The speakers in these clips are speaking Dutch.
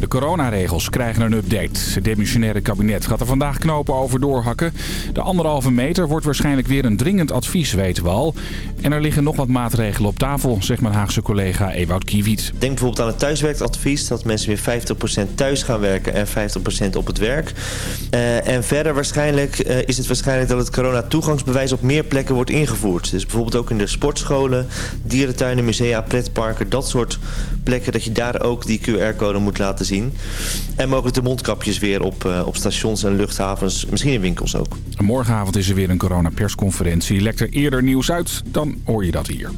De coronaregels krijgen een update. Het demissionaire kabinet gaat er vandaag knopen over doorhakken. De anderhalve meter wordt waarschijnlijk weer een dringend advies, weten we al. En er liggen nog wat maatregelen op tafel, zegt mijn Haagse collega Ewout Kiewiet. Denk bijvoorbeeld aan het thuiswerkadvies. Dat mensen weer 50% thuis gaan werken en 50% op het werk. Uh, en verder waarschijnlijk uh, is het waarschijnlijk dat het corona-toegangsbewijs op meer plekken wordt ingevoerd. Dus bijvoorbeeld ook in de sportscholen, dierentuinen, musea, pretparken. Dat soort plekken dat je daar ook die QR-code moet laten zien. En mogelijk de mondkapjes weer op, uh, op stations en luchthavens, misschien in winkels ook. Morgenavond is er weer een coronapersconferentie. Lekt er eerder nieuws uit, dan hoor je dat hier.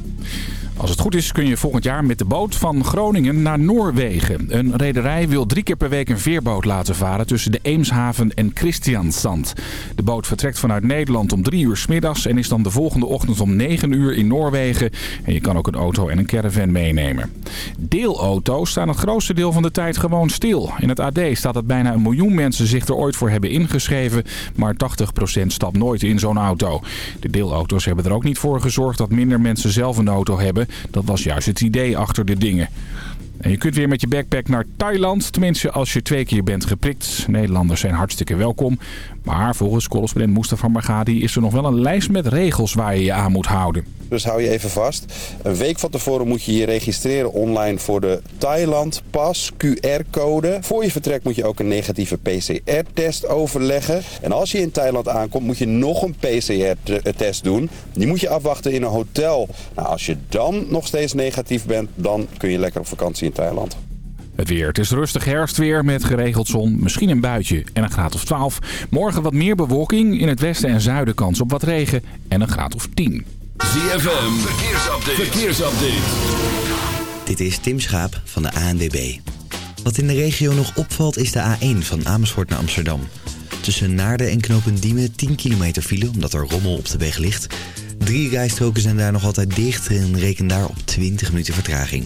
Als het goed is kun je volgend jaar met de boot van Groningen naar Noorwegen. Een rederij wil drie keer per week een veerboot laten varen tussen de Eemshaven en Christiansand. De boot vertrekt vanuit Nederland om drie uur middags en is dan de volgende ochtend om negen uur in Noorwegen. En je kan ook een auto en een caravan meenemen. Deelauto's staan het grootste deel van de tijd gewoon stil. In het AD staat dat bijna een miljoen mensen zich er ooit voor hebben ingeschreven, maar 80% stapt nooit in zo'n auto. De deelauto's hebben er ook niet voor gezorgd dat minder mensen zelf een auto hebben. Dat was juist het idee achter de dingen. En je kunt weer met je backpack naar Thailand. Tenminste, als je twee keer bent geprikt. Nederlanders zijn hartstikke welkom. Maar volgens correspondent Mustafa Margadi is er nog wel een lijst met regels waar je je aan moet houden. Dus hou je even vast. Een week van tevoren moet je je registreren online voor de Thailand Pas QR-code. Voor je vertrek moet je ook een negatieve PCR-test overleggen. En als je in Thailand aankomt moet je nog een PCR-test doen. Die moet je afwachten in een hotel. Nou, als je dan nog steeds negatief bent, dan kun je lekker op vakantie in Thailand. Het weer. Het is rustig herfstweer met geregeld zon, misschien een buitje en een graad of 12. Morgen wat meer bewolking, in het westen en zuiden kans op wat regen en een graad of 10. ZFM, verkeersupdate. verkeersupdate. Dit is Tim Schaap van de ANWB. Wat in de regio nog opvalt is de A1 van Amersfoort naar Amsterdam. Tussen Naarden en Knopendiemen 10 kilometer file omdat er rommel op de weg ligt. Drie rijstroken zijn daar nog altijd dicht en reken daar op 20 minuten vertraging.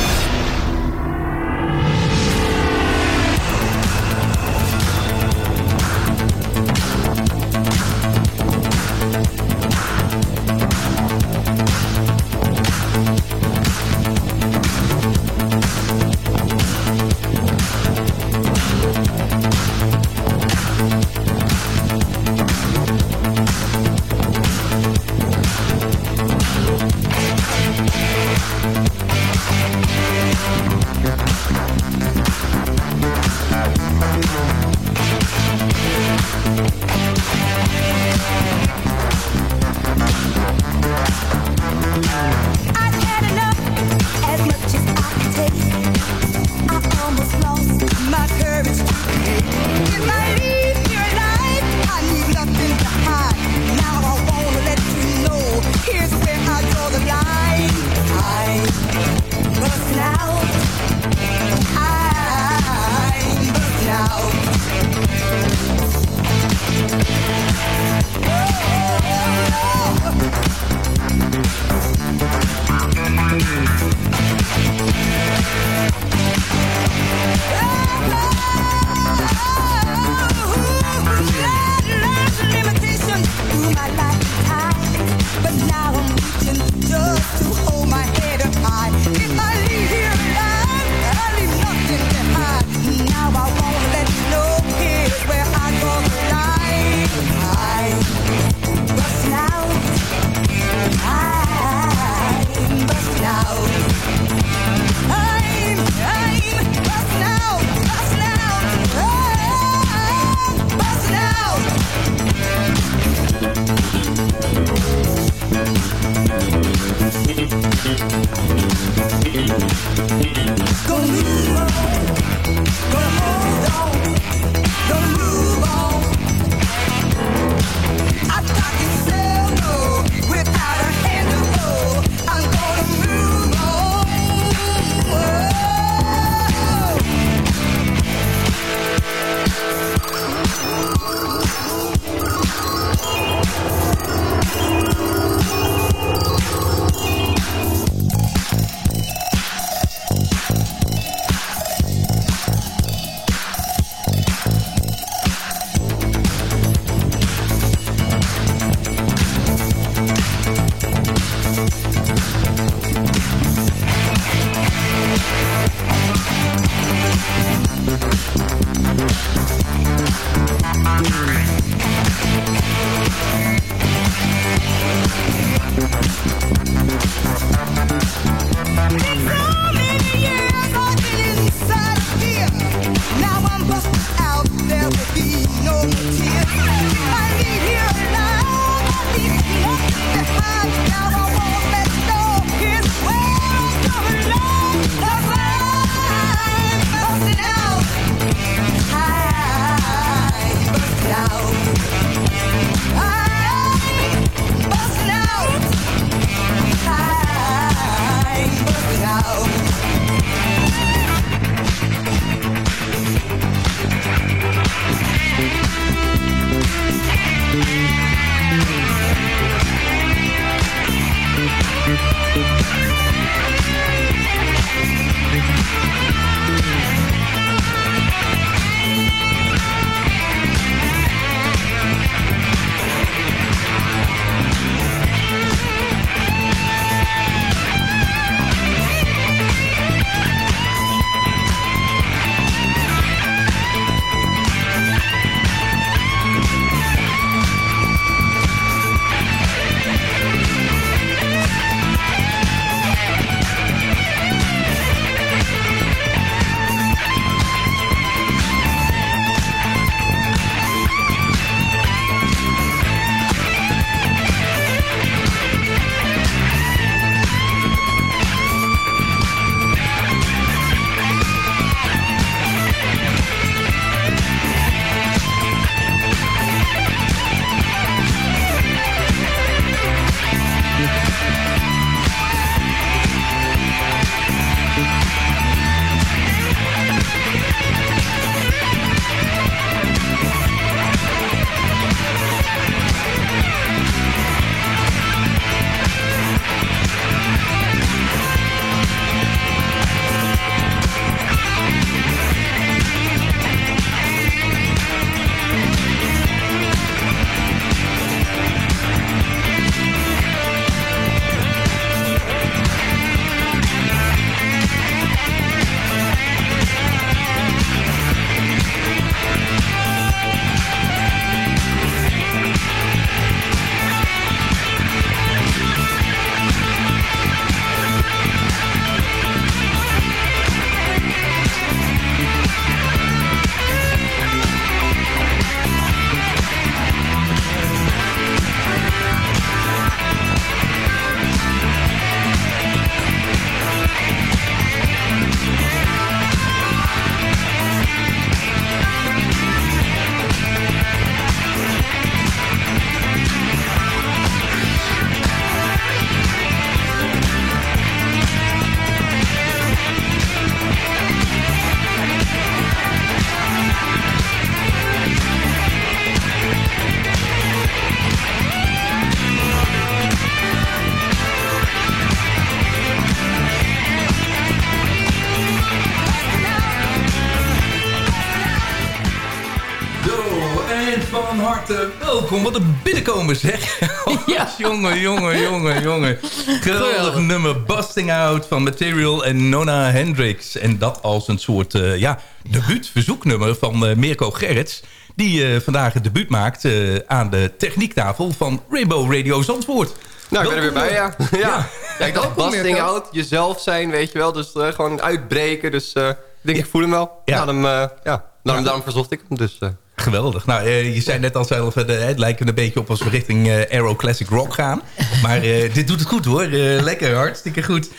Binnenkomen zeg. Ja. jongen, jongen, jongen, jongen. Geweldig nummer Busting Out van Material en Nona Hendricks. En dat als een soort uh, ja, debuutverzoeknummer van uh, Mirko Gerrits. Die uh, vandaag het debuut maakt aan de techniektafel van Rainbow Radio Zandvoort. Nou, ik ben er weer bij, ja. ja. ja. ik dacht, busting out, jezelf zijn, weet je wel. Dus gewoon uitbreken. Dus ik denk, ik voel hem wel. Ja. Daarom, ja, daarom, daarom verzocht ik hem. Dus, Geweldig. Nou, uh, je zei net al zelf, uh, het lijkt een beetje op als we richting uh, Aero Classic Rock gaan. Maar dit doet het goed hoor. lekker, hartstikke goed.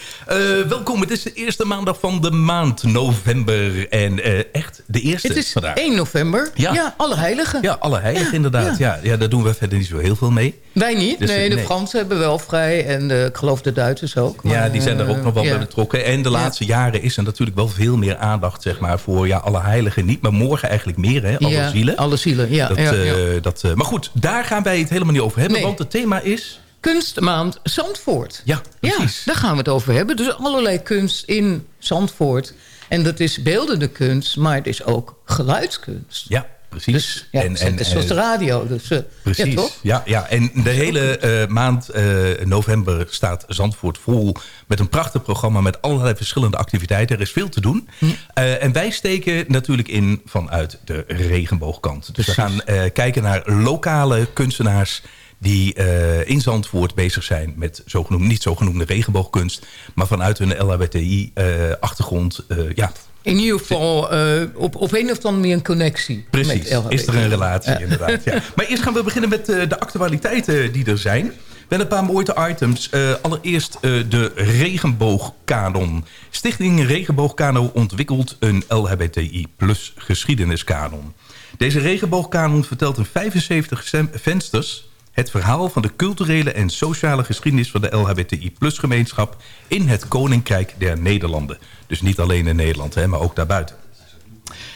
welkom, het is de eerste maandag van de maand november. En echt de eerste Het is vandaag. 1 november. Ja. ja, alle heiligen. Ja, alle heiligen inderdaad. Ja. Ja, daar doen we verder niet zo heel veel mee. Wij niet. Dus, nee, de Fransen hebben wel vrij. En ik geloof de Duitsers ook. Maar, ja, die zijn er ook nog wel bij betrokken. En de laatste jaren is er natuurlijk wel veel meer aandacht zeg maar, voor ja, alle heiligen. Niet, maar morgen eigenlijk meer, hè, alle zielen. Alle zielen, ja. Dat, ja, ja. Dat, uh, maar goed, daar gaan wij het helemaal niet over hebben. Nee. Want het thema is... Kunstmaand Zandvoort. Ja, precies. Ja, daar gaan we het over hebben. Dus allerlei kunst in Zandvoort. En dat is beeldende kunst, maar het is ook geluidskunst. Ja, precies. Dus, ja, en, en, zoals de radio. Dus, uh, precies. Ja, toch? Ja, ja, en de hele uh, maand uh, november staat Zandvoort vol... met een prachtig programma met allerlei verschillende activiteiten. Er is veel te doen. Hm. en wij steken natuurlijk in vanuit de regenboogkant. Dus precies. we gaan kijken naar lokale kunstenaars die uh, in Zandvoort bezig zijn met zogenoemd, niet zogenoemde regenboogkunst... maar vanuit hun LHBTI-achtergrond uh, ja, in ieder geval uh, op, op een of andere manier een connectie. Precies, is er een relatie inderdaad. Ja. Maar eerst gaan we beginnen met uh, de actualiteiten die er zijn. Wel een paar mooie items. Uh, allereerst de regenboogkanon. Stichting Regenboogkanon ontwikkelt een LHBTI plus geschiedeniskanon. Deze regenboogkanon vertelt in 75 vensters het verhaal van de culturele en sociale geschiedenis van de LHBTI-gemeenschap in het Koninkrijk der Nederlanden. Dus niet alleen in Nederland, hè, maar ook daarbuiten.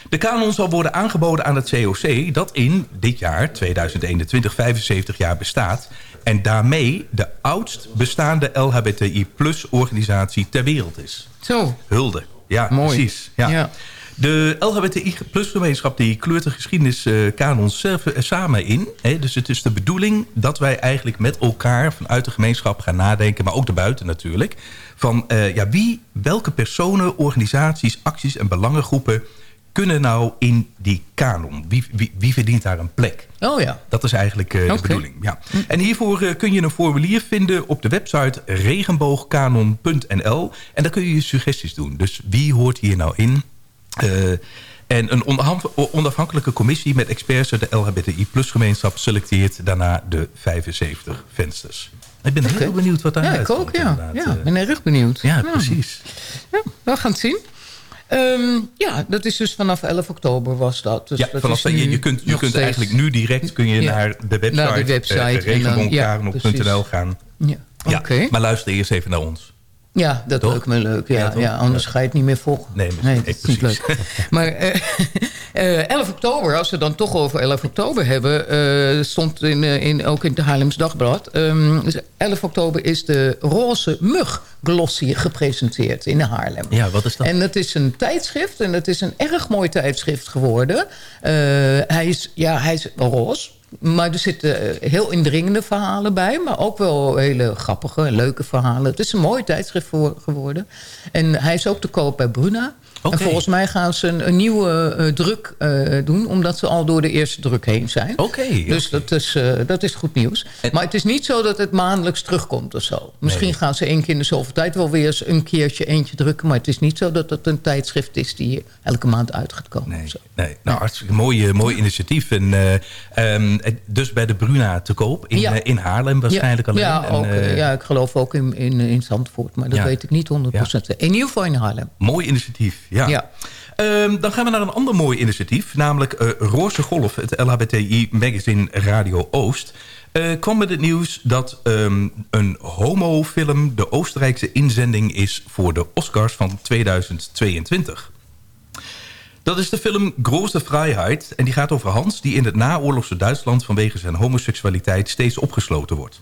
De kanon zal worden aangeboden aan het COC dat in dit jaar, 2021, 75 jaar bestaat... en daarmee de oudst bestaande LHBTI-organisatie ter wereld is. Zo. Hulde. Ja, Mooi. precies. Ja. ja. De LHBTI-gemeenschap die kleurt de geschiedeniscanon uh, samen in. Hè? Dus het is de bedoeling dat wij eigenlijk met elkaar vanuit de gemeenschap gaan nadenken... maar ook daarbuiten natuurlijk... van uh, ja, wie, welke personen, organisaties, acties en belangengroepen... kunnen nou in die kanon? Wie, wie, wie verdient daar een plek? Oh ja. Dat is eigenlijk uh, de bedoeling. Ja. En hiervoor kun je een formulier vinden op de website regenboogkanon.nl. En daar kun je je suggesties doen. Dus wie hoort hier nou in... Uh, en een onafhankelijke commissie met experts uit de LHBTI-gemeenschap... selecteert daarna de 75 vensters. Ik ben okay. heel benieuwd wat daar Ja, ik ook, ja. ja. Ik ben erg benieuwd. Ja, precies. Ja, we gaan het zien. Um, ja, dat is dus vanaf 11 oktober was dat. Dus ja, dat vanaf, je, je kunt, je kunt eigenlijk nu direct kun je ja. naar de website, naar de website uh, regenboogkaron.nl gaan. Ja, ja. Okay. Maar luister eerst even naar ons. Ja, dat lijkt me leuk. Ja, ja, anders ga je het niet meer volgen. Nee, nee dat is niet leuk. Maar uh, uh, 11 oktober, als we dan toch over 11 oktober hebben... Uh, stond in, in, ook in het Haarlems Dagblad... Um, 11 oktober is de roze mug glossy gepresenteerd in Haarlem. Ja, wat is dat? En het is een tijdschrift en het is een erg mooi tijdschrift geworden. hij, is, ja, hij is roze. Maar er zitten heel indringende verhalen bij. Maar ook wel hele grappige en leuke verhalen. Het is een mooi tijdschrift voor, geworden. En hij is ook te koop bij Bruna. Okay. En volgens mij gaan ze een, een nieuwe uh, druk uh, doen. Omdat ze al door de eerste druk heen zijn. Oké. Okay, dus okay. dat, is, uh, dat is goed nieuws. En... Maar het is niet zo dat het maandelijks terugkomt of zo. Misschien nee. gaan ze één keer in de zoveel tijd wel weer eens een keertje eentje drukken. Maar het is niet zo dat het een tijdschrift is die elke maand uit gaat komen. Nee, nee. nou hartstikke mooi, mooi initiatief. En, um, dus bij de Bruna te koop. In, ja. in Haarlem waarschijnlijk ja. alleen. Ja, ook, ja, ik geloof ook in, in, in Zandvoort. Maar dat ja. weet ik niet 100%. In ieder geval in Haarlem. Mooi initiatief, ja. ja. Um, dan gaan we naar een ander mooi initiatief. Namelijk uh, Roze Golf, het LHBTI-magazine Radio Oost. Uh, kwam met het nieuws dat um, een homofilm de Oostenrijkse inzending is... voor de Oscars van 2022. Dat is de film Große Vrijheid. En die gaat over Hans die in het naoorlogse Duitsland... vanwege zijn homoseksualiteit steeds opgesloten wordt.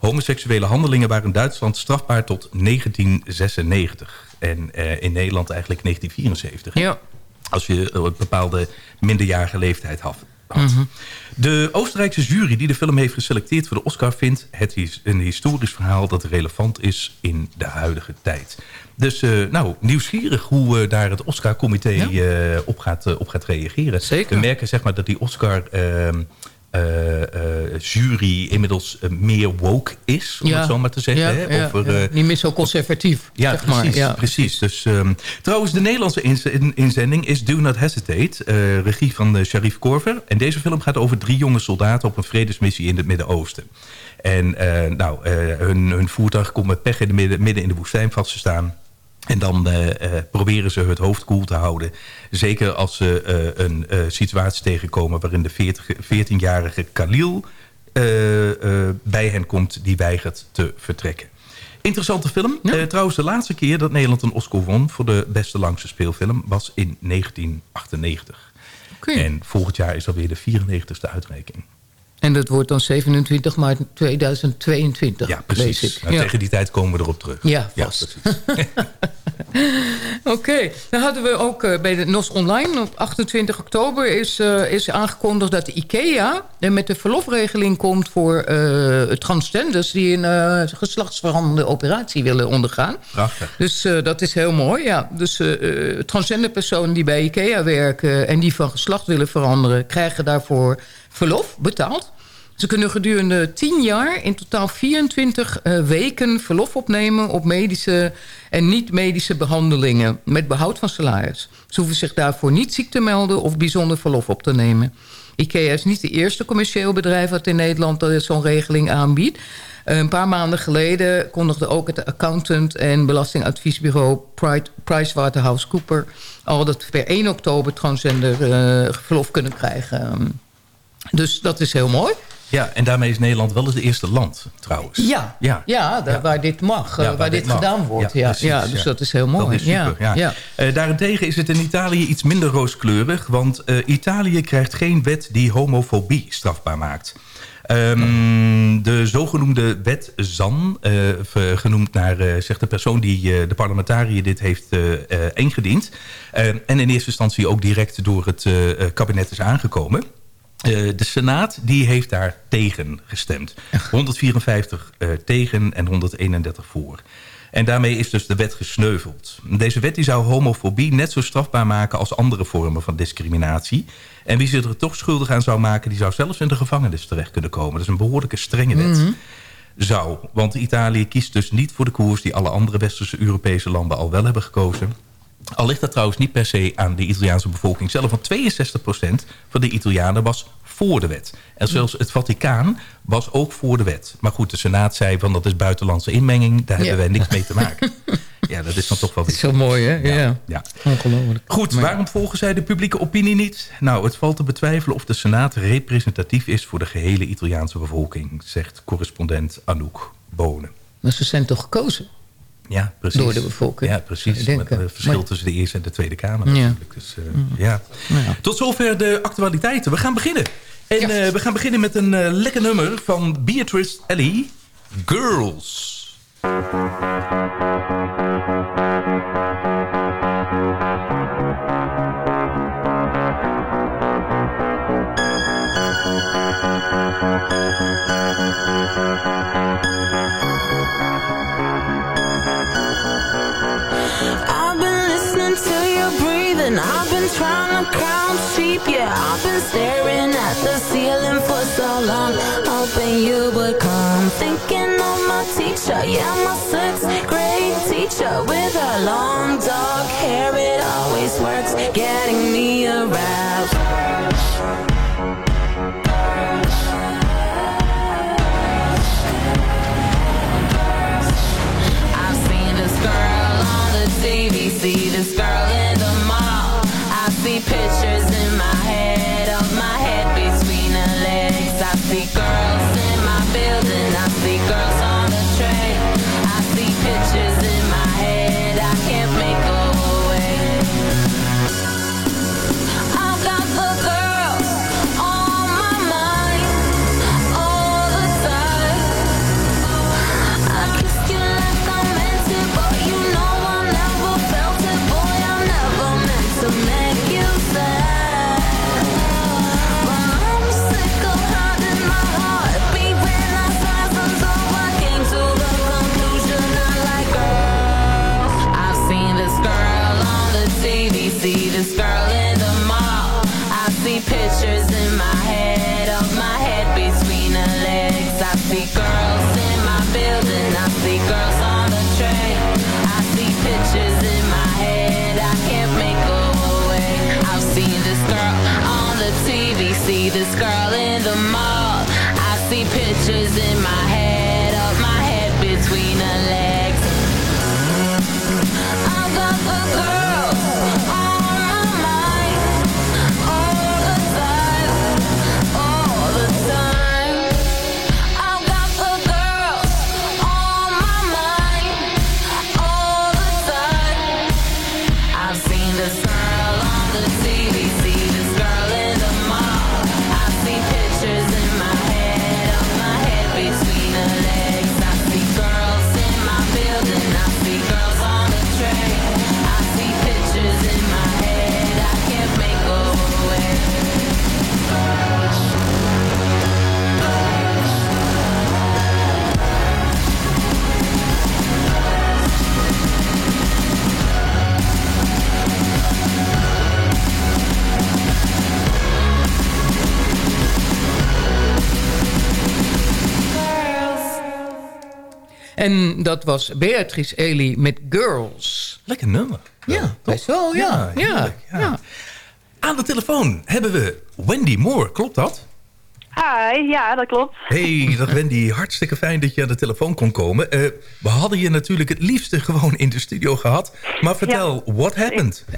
Homoseksuele handelingen waren in Duitsland strafbaar tot 1996. En uh, in Nederland eigenlijk 1974. Ja. Als je een bepaalde minderjarige leeftijd had. Mm -hmm. De Oostenrijkse jury die de film heeft geselecteerd voor de Oscar... vindt het is een historisch verhaal dat relevant is in de huidige tijd. Dus uh, nou, nieuwsgierig hoe uh, daar het Oscar-comité ja. uh, op, gaat, op gaat reageren. Zeker. We merken zeg maar, dat die Oscar... ehm, uh, uh, jury inmiddels uh, meer woke is, om ja. het zo maar te zeggen. Ja, hè? ja, Over, ja. Niet meer zo conservatief, ja, zeg precies, maar. Ja. precies. Dus, um, trouwens, de Nederlandse in inzending is Do Not Hesitate. regie van Sharif Korver. En deze film gaat over drie jonge soldaten op een vredesmissie in het Midden-Oosten. En nou, hun, hun voertuig komt met pech in de midden, midden in de woestijn vast te staan. En dan uh, uh, proberen ze het hoofd koel te houden. Zeker als ze uh, een situatie tegenkomen... waarin de 14-jarige Khalil bij hen komt... die weigert te vertrekken. Interessante film. Ja. trouwens, de laatste keer dat Nederland een Oscar won... voor de beste langste speelfilm was in 1998. Okay. En volgend jaar is alweer de 94ste uitreiking. En dat wordt dan 27 maart 2022. Ja, precies. Nou, ja. Tegen die tijd komen we erop terug. Ja, vast. Ja, Oké, okay. dan hadden we ook uh, bij de NOS Online op 28 oktober is, uh, is aangekondigd dat de IKEA er met de verlofregeling komt voor uh, transgenders die een geslachtsveranderende operatie willen ondergaan. Prachtig. Dus dat is heel mooi, ja. Dus transgender personen die bij IKEA werken en die van geslacht willen veranderen, krijgen daarvoor verlof betaald. Ze kunnen gedurende 10 jaar in totaal 24 uh, weken verlof opnemen... op medische en niet-medische behandelingen met behoud van salaris. Ze hoeven zich daarvoor niet ziek te melden of bijzonder verlof op te nemen. IKEA is niet de eerste commerciële bedrijf dat in Nederland zo'n regeling aanbiedt. Een paar maanden geleden kondigde ook het accountant en belastingadviesbureau PricewaterhouseCooper al dat per 1 oktober transgender verlof kunnen krijgen. Dus dat is heel mooi. Ja, en daarmee is Nederland wel eens het eerste land, trouwens. Ja, ja. ja, daar, waar dit mag, ja, waar, waar, dit, dit gedaan wordt. Ja, precies, ja, dus dat is heel mooi. Dat is super, ja. ja. Uh, daarentegen is het in Italië iets minder rooskleurig... want uh, Italië krijgt geen wet die homofobie strafbaar maakt. Um, de zogenoemde wet ZAN, uh, genoemd naar uh, zegt de persoon die uh, de parlementariër dit heeft ingediend. en in eerste instantie ook direct door het kabinet is aangekomen. De Senaat die heeft daar tegen gestemd. 154 tegen en 131 voor. En daarmee is dus de wet gesneuveld. Deze wet die zou homofobie net zo strafbaar maken als andere vormen van discriminatie. En wie zich er toch schuldig aan zou maken... die zou zelfs in de gevangenis terecht kunnen komen. Dat is een behoorlijke strenge wet. Mm -hmm. Zou, want Italië kiest dus niet voor de koers... die alle andere westerse Europese landen al wel hebben gekozen. Al ligt dat trouwens niet per se aan de Italiaanse bevolking zelf. Want 62% van de Italianen was voor de wet. En zelfs het Vaticaan was ook voor de wet. Maar goed, de Senaat zei van dat is buitenlandse inmenging. Daar hebben wij niks mee te maken. Ja, dat is dan toch wel... Dat is zo mooi, hè? Ja. ja. Ongelooflijk. Goed, waarom volgen zij de publieke opinie niet? Nou, het valt te betwijfelen of de Senaat representatief is... voor de gehele Italiaanse bevolking, zegt correspondent Anouk Bonen. Maar ze zijn toch gekozen? Ja, precies. Door de bevolking. Ja, precies. Met het verschil maar... tussen de Eerste en de Tweede Kamer natuurlijk. Dus, uh, ja. ja. Tot zover de actualiteiten. We gaan beginnen. En ja. uh, we gaan beginnen met een uh, lekker nummer van Beatrice Ellie. Girls. Count yeah. I've been staring at the ceiling for so long. Hoping you would come. Thinking of my teacher, yeah my sixth grade teacher. With her long dark hair, it always works. Getting me aroused dat was Beatrice Ely met Girls. Lekker nummer. Ja, best wel, ja. Ja, ja, Aan de telefoon hebben we Wendy Moore, klopt dat? Hi, ja, dat klopt. Hey, dat Wendy. Hartstikke fijn dat je aan de telefoon kon komen. Uh, we hadden je natuurlijk het liefste gewoon in de studio gehad. Maar vertel, ja. what happened?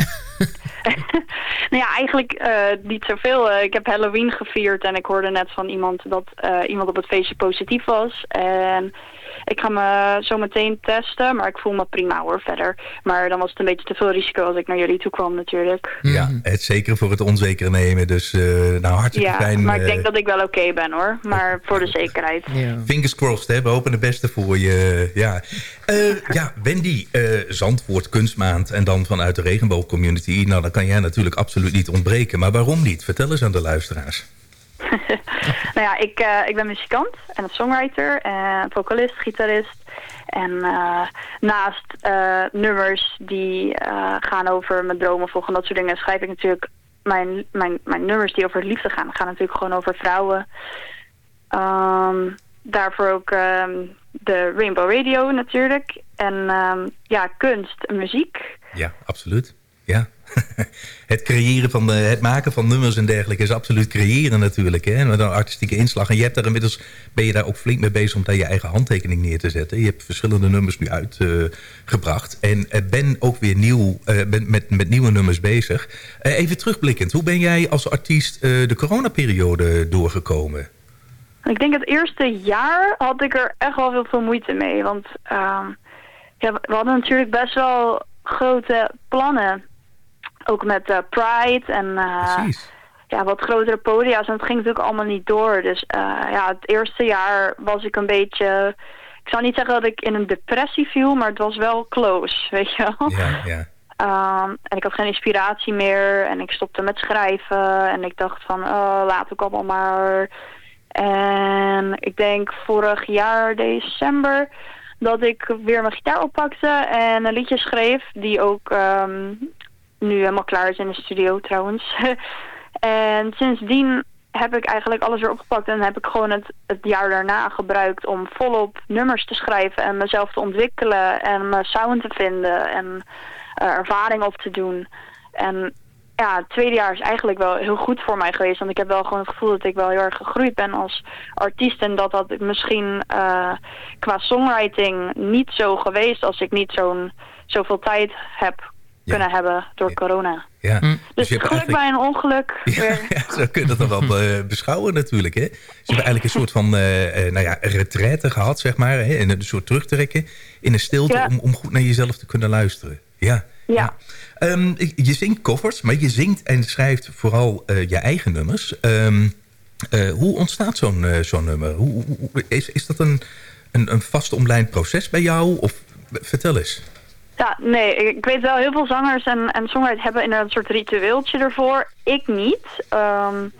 nou ja, eigenlijk uh, niet zoveel. Uh, ik heb Halloween gevierd en ik hoorde net van iemand dat iemand op het feestje positief was. En ik ga me zo meteen testen, maar ik voel me prima hoor verder. Maar dan was het een beetje te veel risico als ik naar jullie toe kwam natuurlijk. Ja, het zeker voor het onzekere nemen. Dus uh, nou hartstikke ja, fijn. maar ik denk dat ik wel oké ben hoor. Maar voor de zekerheid. Ja. Fingers crossed hè, we hopen het beste voor je. Ja, uh, ja Wendy, uh, Zandvoort Kunstmaand en dan vanuit de regenboogcommunity. Nou, dan kan jij natuurlijk absoluut niet ontbreken. Maar waarom niet? Vertel eens aan de luisteraars. nou ja, ik, uh, ik ben muzikant en een songwriter en vocalist, gitarist. En uh, naast uh, nummers die gaan over mijn dromen volgen, dat soort dingen, schrijf ik natuurlijk mijn, mijn, mijn nummers die over liefde gaan. gaan natuurlijk gewoon over vrouwen. Um, daarvoor ook um, de Rainbow Radio natuurlijk. En um, ja, kunst en muziek. Ja, absoluut. Ja. het creëren van het maken van nummers en dergelijke is absoluut creëren natuurlijk. Hè? Met een artistieke inslag. En je hebt daar inmiddels, ben je daar ook flink mee bezig om daar je eigen handtekening neer te zetten. Je hebt verschillende nummers nu uitgebracht. En uh, ben ook weer nieuw, uh, ben met, met nieuwe nummers bezig. even terugblikkend, hoe ben jij als artiest de coronaperiode doorgekomen? Ik denk het eerste jaar had ik er echt wel veel moeite mee. Want ja, we hadden natuurlijk best wel grote plannen ook met uh, Pride en uh, ja, wat grotere podia's. En het ging natuurlijk allemaal niet door. Dus uh, ja, het eerste jaar was ik een beetje... Ik zou niet zeggen dat ik in een depressie viel, maar het was wel close, weet je wel. Ja, ja. Um, en ik had geen inspiratie meer en ik stopte met schrijven. En ik dacht van, oh, laat ik allemaal maar. En ik denk vorig jaar december dat ik weer mijn gitaar oppakte en een liedje schreef die ook um, nu helemaal klaar is in de studio trouwens. en sindsdien heb ik eigenlijk alles weer opgepakt en heb ik gewoon het, het jaar daarna gebruikt om volop nummers te schrijven en mezelf te ontwikkelen en mijn sound te vinden en uh, ervaring op te doen. En ja, het tweede jaar is eigenlijk wel heel goed voor mij geweest. Want ik heb wel gewoon het gevoel dat ik wel heel erg gegroeid ben als artiest. En dat had misschien uh, qua songwriting niet zo geweest als ik niet zo'n zoveel tijd heb kunnen hebben door corona. Ja. Dus, dus je geluk bij een ongeluk. Ja, ja, zo kun je dat dan wel uh, beschouwen natuurlijk. Hè? Ze hebben eigenlijk een soort van uh, nou ja, retraite gehad, zeg maar. Hè? En een soort terugtrekken in een stilte ja. om, om goed naar jezelf te kunnen luisteren. Ja. ja. Um, je zingt covers, maar je zingt en schrijft vooral uh, je eigen nummers. Um, hoe ontstaat zo'n zo'n nummer? Hoe, hoe, is, is dat een, een, een vast omlijnd proces bij jou? Of vertel eens. Ja, nee, ik weet wel, heel veel zangers en, en songwriters hebben inderdaad een soort ritueeltje ervoor. Ik niet. Um,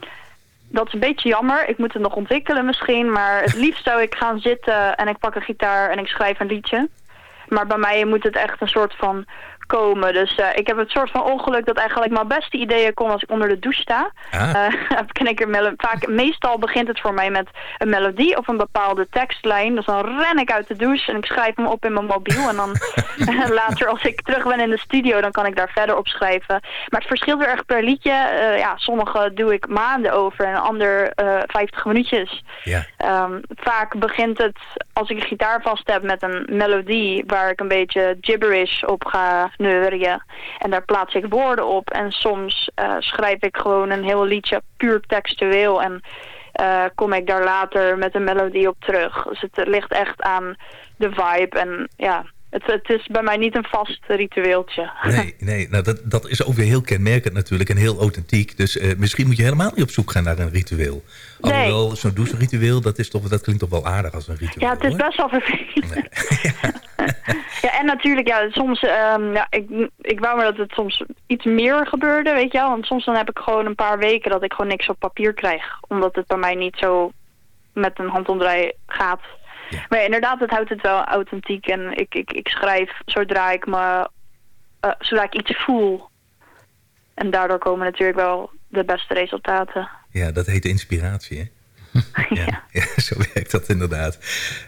dat is een beetje jammer. Ik moet het nog ontwikkelen misschien. Maar het liefst zou ik gaan zitten en ik pak een gitaar en ik schrijf een liedje. Maar bij mij moet het echt een soort van komen. Dus uh, ik heb het soort van ongeluk dat eigenlijk mijn beste ideeën komen als ik onder de douche sta. Ah. Uh, ken ik er vaak, meestal begint het voor mij met een melodie of een bepaalde tekstlijn. Dus dan ren ik uit de douche en ik schrijf hem op in mijn mobiel. En dan later als ik terug ben in de studio, dan kan ik daar verder op schrijven. Maar het verschilt weer echt per liedje. Uh, ja, sommige doe ik maanden over en ander 50 minuutjes. Ja. Um, vaak begint het als ik een gitaar vast heb met een melodie waar ik een beetje gibberish op ga neurien. En daar plaats ik woorden op. En soms uh, schrijf ik gewoon een heel liedje puur textueel. En uh, kom ik daar later met een melodie op terug. Dus het ligt echt aan de vibe. En ja, het, het is bij mij niet een vast ritueeltje. Nee, nee nou dat, dat is ook weer heel kenmerkend natuurlijk en heel authentiek. Dus uh, misschien moet je helemaal niet op zoek gaan naar een ritueel. Nee. Alhoewel, zo'n douche-ritueel, dat, is toch, dat klinkt toch wel aardig als een ritueel. Ja, het is hoor. best wel vervelend. Nee. ja, en natuurlijk, ja, soms, um, ja, ik, ik wou maar dat het soms iets meer gebeurde, weet je wel. Want soms dan heb ik gewoon een paar weken dat ik gewoon niks op papier krijg. Omdat het bij mij niet zo met een handomdraai gaat. Ja. Maar ja, inderdaad, het houdt het wel authentiek. En ik, ik, ik schrijf zodra ik me, uh, zodra ik iets voel. En daardoor komen natuurlijk wel de beste resultaten. Ja, dat heet inspiratie, hè? Ja, ja. zo werkt dat inderdaad.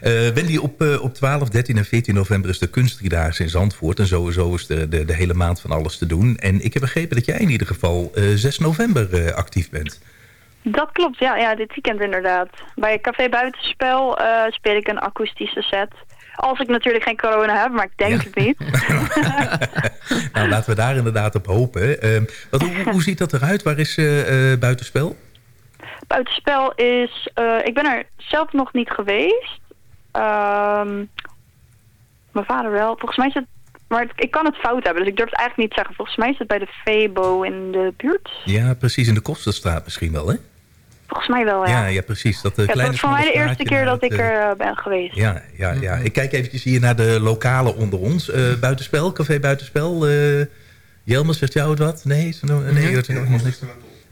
Uh, Wendy, op, uh, op 12, 13 en 14 november is de kunstdriedaagse in Zandvoort. En sowieso is de, de, de, hele maand van alles te doen. En ik heb begrepen dat jij in ieder geval uh, 6 november actief bent. Dat klopt, ja, ja, dit weekend inderdaad. Bij Café Buitenspel speel ik een akoestische set. Als ik natuurlijk geen corona heb, maar ik denk het niet. nou, laten we daar inderdaad op hopen. Wat, hoe, hoe, ziet dat eruit? Waar is Buitenspel? Buitenspel is... Uh, ik ben er zelf nog niet geweest. Ehm, mijn vader wel. Volgens mij is het... Maar ik kan het fout hebben, dus ik durf het eigenlijk niet te zeggen. Volgens mij is het bij de Febo in de buurt. Ja, precies. In de Kosterstraat misschien wel, hè? Volgens mij wel, ja. Ja, ja precies. Dat, uh, ja, dat is voor mij de eerste keer dat ik er uh, ben geweest. Ja, ja, ja. Ik kijk eventjes hier naar de lokale onder ons. Uh, buitenspel, Café Buitenspel. Jelmer, zegt jou het wat? Nee, nee, nee mm -hmm. nog niks.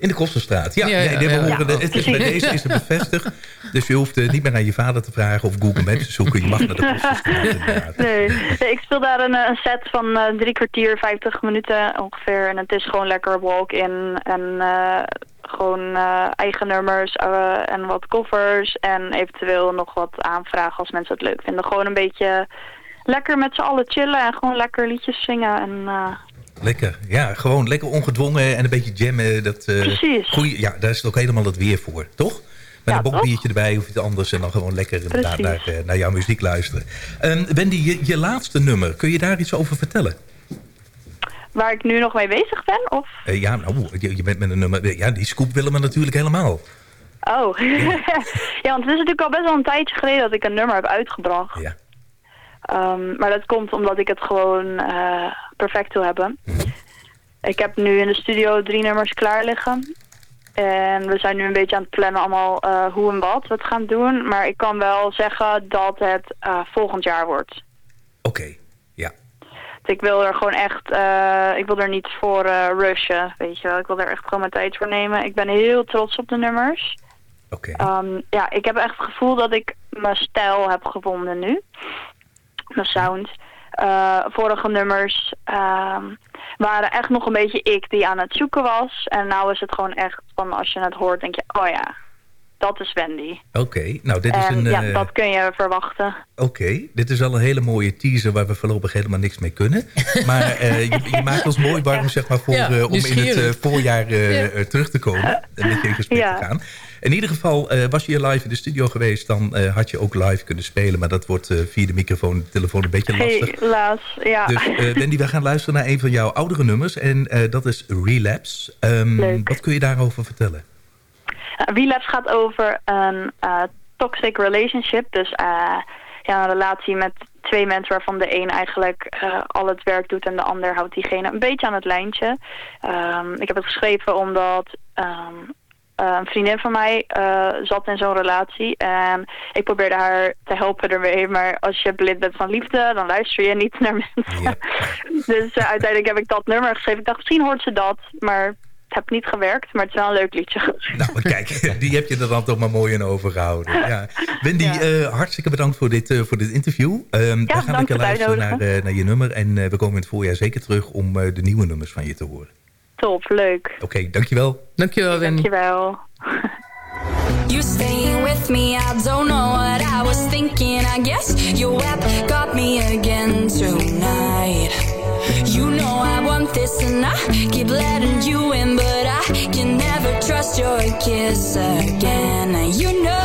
In de Kosterstraat. Ja, ja, ja, ja, horen, het is, bij deze is het bevestigd. Dus je hoeft niet meer aan je vader te vragen of Google Maps te zoeken. Je mag naar de Kosterstraat. Nee. nee, ik speel daar een, een set van drie kwartier, vijftig minuten ongeveer. En het is gewoon lekker walk-in en gewoon uh, eigen nummers uh, en wat covers. En eventueel nog wat aanvragen als mensen het leuk vinden. Gewoon een beetje lekker met z'n allen chillen en gewoon lekker liedjes zingen. En, uh... Lekker, ja, gewoon lekker ongedwongen en een beetje jammen. Dat, Precies. Goeie, ja, daar is het ook helemaal het weer voor, toch? Met ja, een bokbiertje erbij of iets anders en dan gewoon lekker inderdaad naar, naar, jouw muziek luisteren. Um, Wendy, je, je laatste nummer, kun je daar iets over vertellen? waar ik nu nog mee bezig ben? Of? Uh, ja, nou, je, je, bent met een nummer... Ja, die scoop willen we natuurlijk helemaal. Oh, ja. ja, want het is natuurlijk al best wel een tijdje geleden dat ik een nummer heb uitgebracht. Ja. Um, maar dat komt omdat ik het gewoon uh, perfect wil hebben. Mm -hmm. Ik heb nu in de studio drie nummers klaar liggen. En we zijn nu een beetje aan het plannen allemaal uh, hoe en wat we het gaan doen. Maar ik kan wel zeggen dat het uh, volgend jaar wordt. Oké. Okay. Ik wil er gewoon echt, ik wil er niet voor rushen, weet je wel. Ik wil er echt gewoon mijn tijd voor nemen. Ik ben heel trots op de nummers. Oké. Okay. Um, ja, ik heb echt het gevoel dat ik mijn stijl heb gevonden nu. Mijn sound. Uh, vorige nummers um, waren echt nog een beetje ik die aan het zoeken was. En nou is het gewoon echt van als je het hoort denk je, oh ja, dat is Wendy. Oké, nou dit is en, een... Ja, uh... dat kun je verwachten. Oké, okay. dit is al een hele mooie teaser waar we voorlopig helemaal niks mee kunnen. Maar uh, je, je, maakt ons mooi warm zeg maar, voor, ja, uh, om in het voorjaar ja. terug te komen. En met je in gesprek te gaan. In ieder geval, was je hier live in de studio geweest... dan had je ook live kunnen spelen. Maar dat wordt via de microfoon en de telefoon een beetje lastig. Helaas, ja. Dus Wendy, we gaan luisteren naar een van jouw oudere nummers. En dat is Relapse. Um, wat kun je daarover vertellen? Relapse gaat over een toxic relationship. Dus ja, een relatie met twee mensen waarvan de een eigenlijk uh, al het werk doet en de ander houdt diegene een beetje aan het lijntje. Um, ik heb het geschreven omdat um, een vriendin van mij uh, zat in zo'n relatie en ik probeerde haar te helpen ermee. Maar als je blind bent van liefde, dan luister je niet naar mensen. Ja. dus uh, uiteindelijk heb ik dat nummer geschreven. Ik dacht, misschien hoort ze dat, maar heb niet gewerkt, maar het is wel een leuk liedje. Nou, kijk, die heb je er dan toch maar mooi in overgehouden. Ja. Wendy, ja. hartstikke bedankt voor dit, voor dit interview. Um, ja, we gaan lekker luisteren naar, naar je nummer. En we komen in het voorjaar zeker terug om de nieuwe nummers van je te horen. Top, leuk. Oké, okay, dankjewel. Dankjewel, Wendy. Dankjewel. You staying with me, I don't know what I was thinking I guess your web got me again tonight You know I want this and I keep letting you in But I can never trust your kiss again You know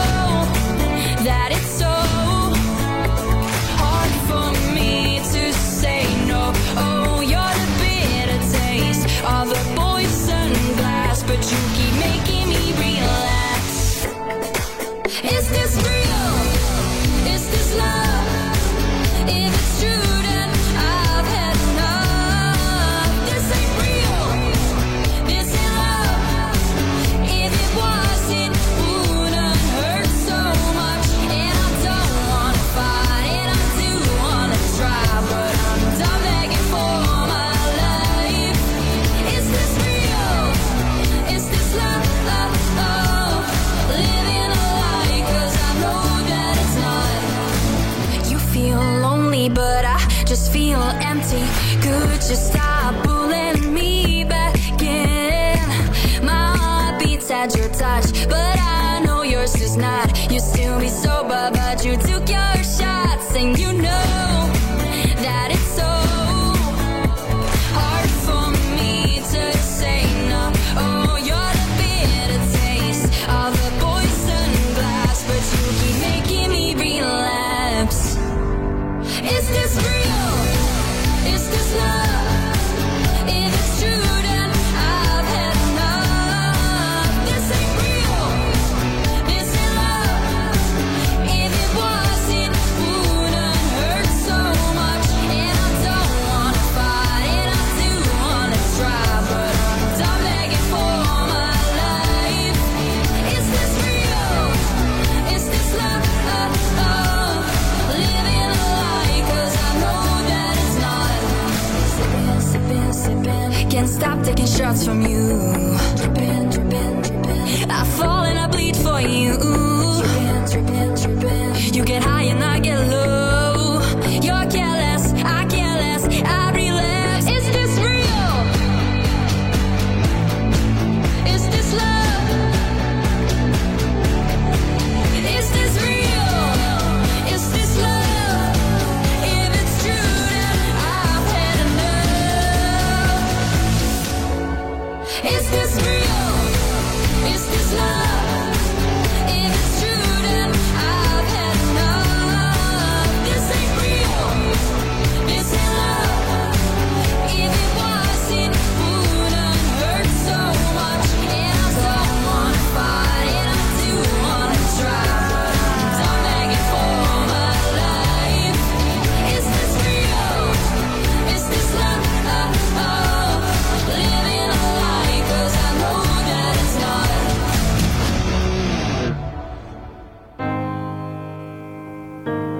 not, you'd still be sober, but you took your shots and you know when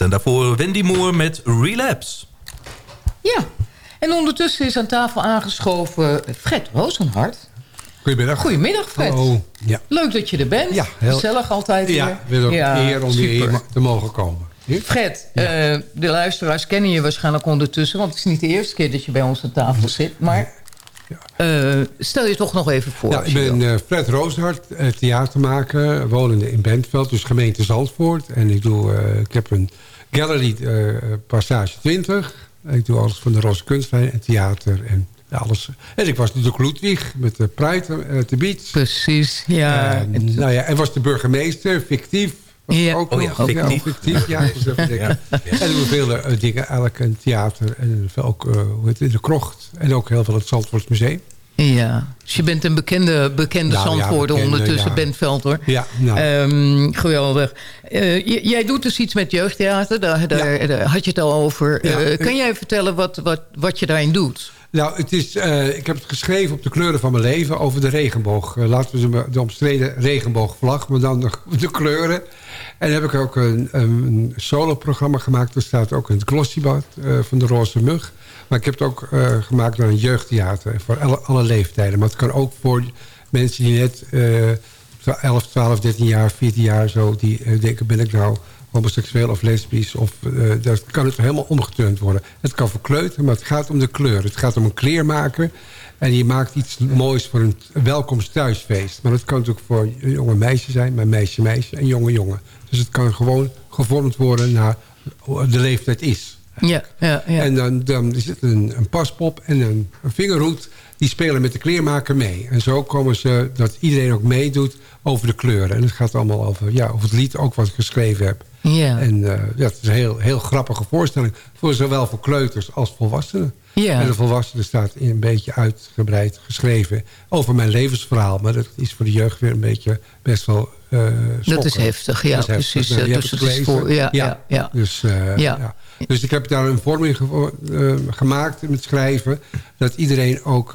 En daarvoor Wendy Moore met Relapse. Ja, en ondertussen is aan tafel aangeschoven Fred Rozenhart. Goedemiddag. Goedemiddag, Fred. Oh, ja. Leuk dat je er bent. Ja, heel- Gezellig altijd weer. Ja, weer een eer om hier super. hier te mogen komen. Hier? Fred, eh, de luisteraars kennen je waarschannelijk ondertussen... want het is niet de eerste keer dat je bij ons aan tafel zit. Maar eh, stel je toch nog even voor. Ja, ik ben eh, Fred Rooshart, eh, theatermaker, wonende in Bentveld, dus gemeente Zandvoort. En ik, doe, ik heb een gallery Passage 20. Ik doe alles van de Roze Kunstlijn en theater en alles. En ik was natuurlijk Ludwig met de Pride te Beach. Precies, ja. En, nou ja, en was de burgemeester, fictief. Was Ja. Ook Oh nog, ja, fictief. fictief, ja. denken. En we veel dingen, eigenlijk in theater en veel ook eh, hoe het, in de krocht. En ook heel veel het Zandvoorts Museum. Ja, dus je bent een bekende, bekende Nou ja, Zandvoorter ondertussen, ja. Bentveld hoor. Ja, nou. Ehm, geweldig. Eh, jij doet dus iets met jeugdtheater, daar, daar, daar had je het al over. Eh, kan jij vertellen wat, wat, wat je daarin doet? Nou, het is, ik heb het geschreven op de kleuren van mijn leven over de regenboog. Laten we ze maar- de omstreden regenboogvlag, maar dan de, de kleuren. En heb ik ook een, een solo-programma gemaakt. Er staat ook een glossybad eh van de Roze Mug. Maar ik heb het ook eh, gemaakt naar een jeugdtheater. Voor alle, alle leeftijden. Maar het kan ook voor mensen die net zo 11, 12, 13 jaar, 14 jaar zo... die eh, denken, ben ik nou homoseksueel of lesbisch? Of, dat kan het helemaal omgeturnd worden. Het kan verkleuteren, maar het gaat om de kleur. Het gaat om een kleermaker. En die maakt iets moois voor een welkomst thuisfeest. Maar dat kan natuurlijk voor jonge meisje zijn, maar meisje, meisje en jonge jongen. Dus het kan gewoon gevormd worden naar de leeftijd is. Ja, ja, ja. En dan, dan is het een, een paspop en een, een vingerhoed. Die spelen met de kleermaker mee. En zo komen ze dat iedereen ook meedoet over de kleuren. En het gaat allemaal over, ja, over het lied ook wat ik geschreven heb. Ja. En eh, ja, het is een heel, heel grappige voorstelling. Voor zowel voor kleuters als volwassenen. Ja. En de volwassenen staat in een beetje uitgebreid geschreven over mijn levensverhaal. Maar dat is voor de jeugd weer een beetje best wel eh Dat is heftig, ja, Dat is heftig. precies. Nou, Eh, je dus het is voor- ja, ja, ja. Dus, eh, Ja. dus ik heb daar een vorming gevo- eh, gemaakt met schrijven... dat iedereen ook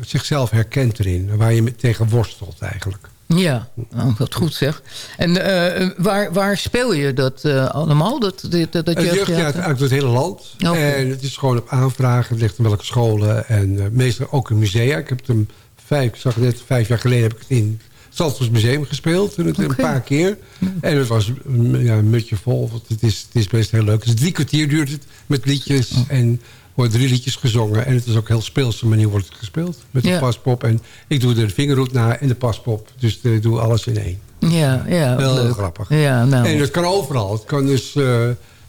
zichzelf herkent erin. Waar je tegen worstelt eigenlijk. Ja, oh, wat goed zeg. En eh, waar, waar speel je dat eh, allemaal, dat, dat, dat, dat jeugdtheater? uit het hele land. En het is gewoon op aanvragen. Het ligt in welke scholen. En eh, meestal ook in musea. Ik heb hem vijf, ik zag het net, vijf jaar geleden heb ik het in het Zandvoorts Museum gespeeld. En het Een paar keer. En het was mm, ja, een mutje vol. Want het is, het is best heel leuk. Dus drie kwartier duurt het met liedjes. Oh. En worden drie liedjes gezongen. En het is ook heel speelse manier wordt het gespeeld. Met de Ja. paspop. En ik doe er de vingerhoed na en de paspop. Dus ik doe alles in één. Ja, ja, Heel grappig. Ja, nou. En dat kan overal. Het kan dus eh,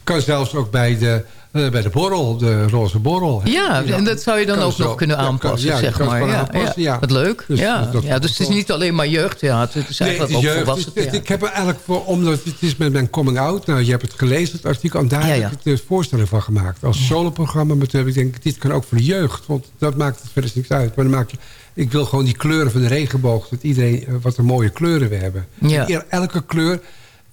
kan zelfs ook bij de bij de borrel, de roze borrel. Ja, en dat zou je dan ook zo- nog kunnen ja, kan- aanpassen, ja, zeg maar. Ja, aanpassen, ja. Wat leuk. Dus ja. dat- dus het is niet alleen maar jeugdtheater. Het is eigenlijk ook jeugd. volwassen Het ik heb er eigenlijk voor, omdat het is met mijn coming out. Nou, je hebt het gelezen, het artikel. En daar heb ik de voorstelling van gemaakt. Als soloprogramma. Maar toen heb ik denk, dit kan ook voor de jeugd. Want dat maakt het verder niks uit. Maar dan maak je, ik wil gewoon die kleuren van de regenboog. Dat iedereen, eh, wat een mooie kleuren we hebben. Ja. En elke kleur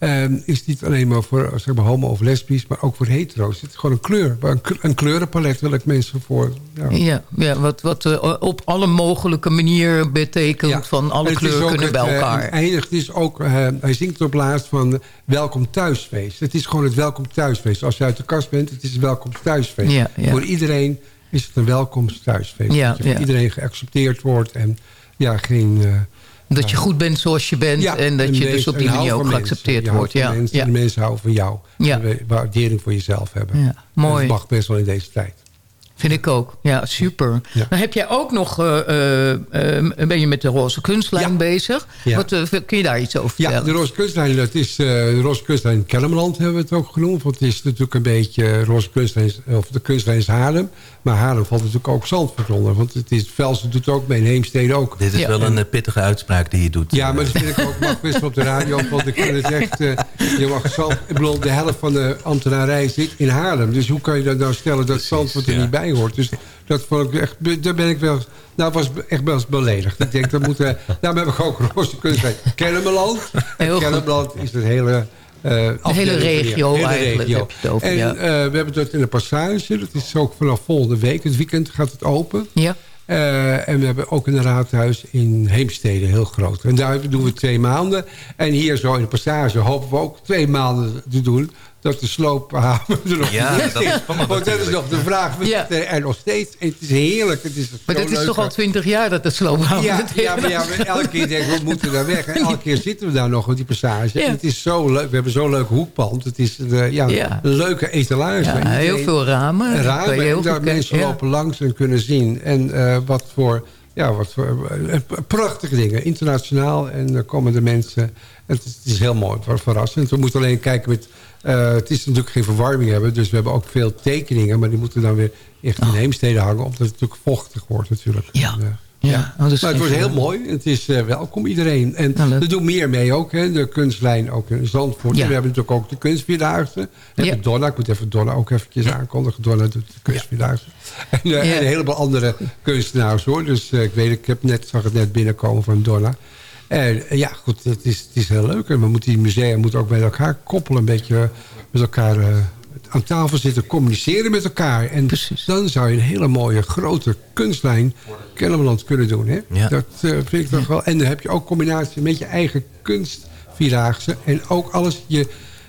ehm, is niet alleen maar voor zeg maar, homo of lesbisch. Maar ook voor hetero's. Het is gewoon een kleur. Een, kleurenpalet wil ik mensen voor... Ja. Ja, ja wat, wat eh, op alle mogelijke manieren betekent van alle het kleuren kunnen bij het, eh, elkaar. het eindigt is ook, eh, hij zingt op laatst van eh, welkom thuisfeest. Het is gewoon het welkom thuisfeest. Als je uit de kast bent, het is het welkom thuisfeest. Ja. Voor iedereen is het een welkomst thuisfeest. Dat je voor iedereen geaccepteerd wordt en ja, geen... dat je goed bent zoals je bent ja, en dat je dus op die manier ook mensen. geaccepteerd wordt. Ja, mensen, ja. En de mensen houden van jou. Ja. En waardering voor jezelf hebben. Ja, En mooi. Dat mag best wel in deze tijd. Vind ik ook. Ja, super. Ja. Dan heb jij ook nog... eh, eh, eh, ben je met de roze kunstlijn bezig. Ja. Wat, kun je daar iets over Ja, vertellen? de Roze Kunstlijn, dat is eh, de Roze Kunstlijn Kellerland hebben we het ook genoemd. Want het is natuurlijk een beetje Roze Kunstlijn, of de Kunstlijn is Haarlem. Maar Haarlem valt natuurlijk ook Zandvoort onder. Want het is, Velsen doet ook mee en Heemstede ook. Dit is wel een pittige uitspraak die je doet. Ja, maar dat vind ik ook mag best op de radio. Want ik vind het echt... je mag zelf, ik bedoel, de helft van de ambtenarij zit in Haarlem. Dus hoe kan je dat nou stellen dat Zandvoort er ja. niet bij hoort? Dus dat vond ik echt... Daar ben ik wel... Nou, was echt wel eens beledigd. Ik denk, dat moeten... Daarom heb ik ook Roze Kunstlijn Kennemerland. Heel goed. Kennemerland is het hele... eh, hele regio hele eigenlijk regio. heb je het over, En ja. eh, we hebben dat in de passage. Dat is ook vanaf volgende week. Het weekend gaat het open. Ja. Eh, en we hebben ook een raadhuis in Heemstede, heel groot. En daar doen we twee maanden. En hier zo in de passage hopen we ook twee maanden te doen... dat de sloophamer er nog Ja, niet dat is Want dat is nog de vraag. We Ja. zitten er nog steeds. Het is heerlijk. Het is Maar dat is toch al twintig jaar dat het sloophamer Ja, ja, maar ja, maar elke keer denken we, we moeten daar weg. En elke keer zitten we daar nog op die passage. Ja. En het is zo leuk. We hebben zo'n leuk hoekpand. Het is een, ja, Ja. een leuke etalage. Ja, heel veel ramen. Ramen. heel en daar mensen ja. lopen langs en kunnen zien. En eh, wat voor... Ja, wat voor eh, prachtige dingen. Internationaal. En dan komen de mensen... Het is, het is heel mooi, ver- verrassend. We moeten alleen kijken met... eh, het is natuurlijk geen verwarming hebben. Dus we hebben ook veel tekeningen. Maar die moeten dan weer echt in heemsteden hangen. Omdat het natuurlijk vochtig wordt natuurlijk. Oh. Ja. En, eh, Ja, oh, maar het wordt heel verwarming. mooi. Het is eh, welkom iedereen. En Nou, er doen meer mee ook. Hè. De kunstlijn ook in Zandvoort. Ja. En we hebben natuurlijk ook de kunstvierdaagse. We hebben Donna. Ik moet even Donna ook eventjes aankondigen. Donna doet de kunstvierdaagse. En, eh, Ja. en een heleboel andere kunstenaars hoor. Dus eh, ik weet, ik heb net, zag het net binnenkomen van Donna. En eh, ja, goed, het is, het is heel leuk. En we moeten die musea moeten ook met elkaar koppelen. Een beetje met elkaar eh, aan tafel zitten, communiceren met elkaar. En dan zou je een hele mooie grote kunstlijn Kennemerland kunnen doen. Hè? Ja. Dat eh, vind ik toch wel. En dan heb je ook combinatie met je eigen kunstvierdaagse. En ook alles, je,